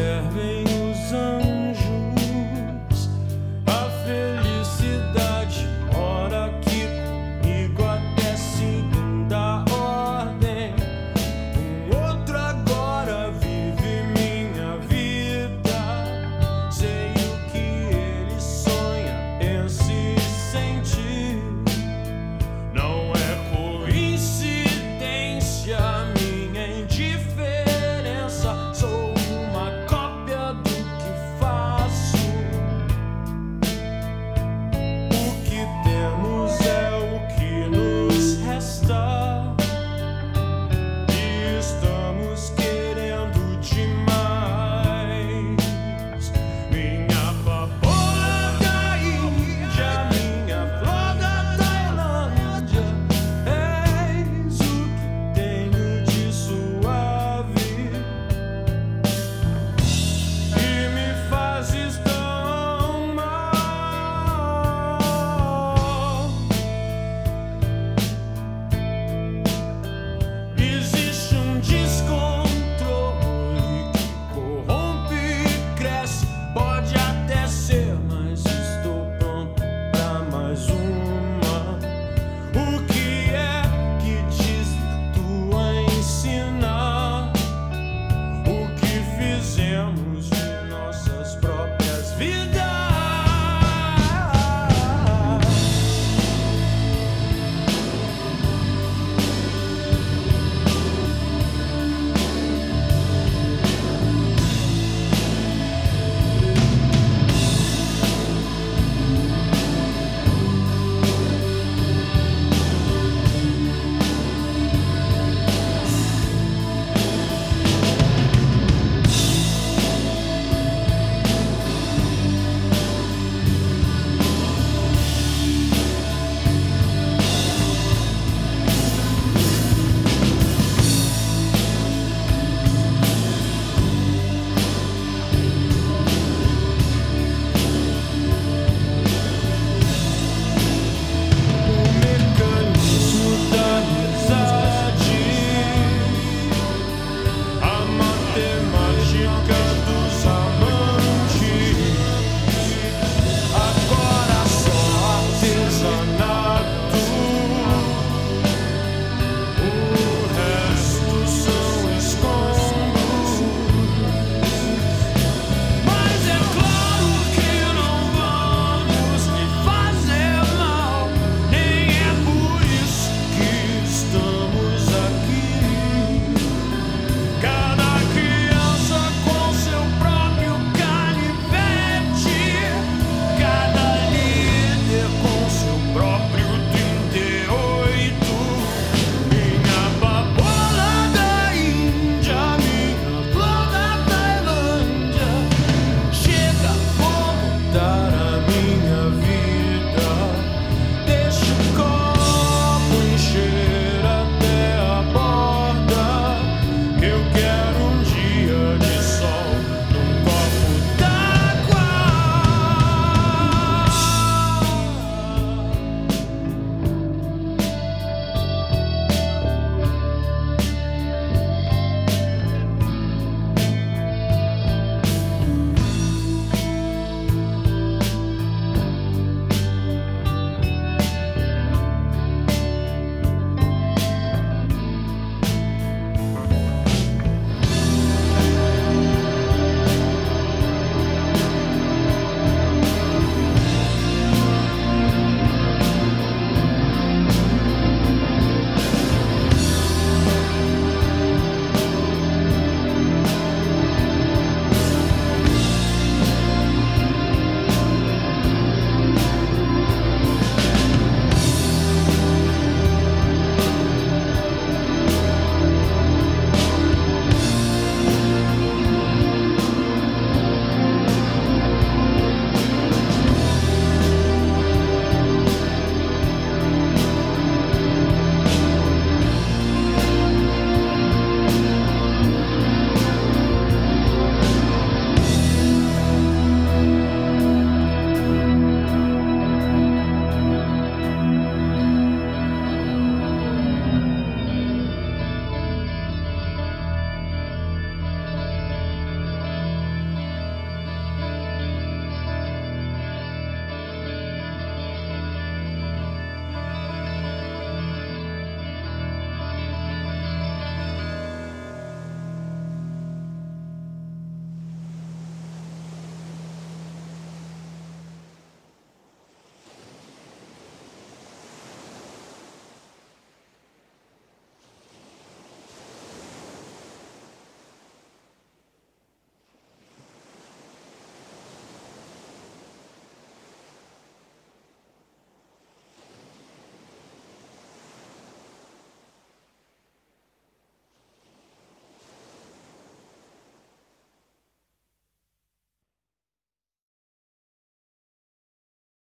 servem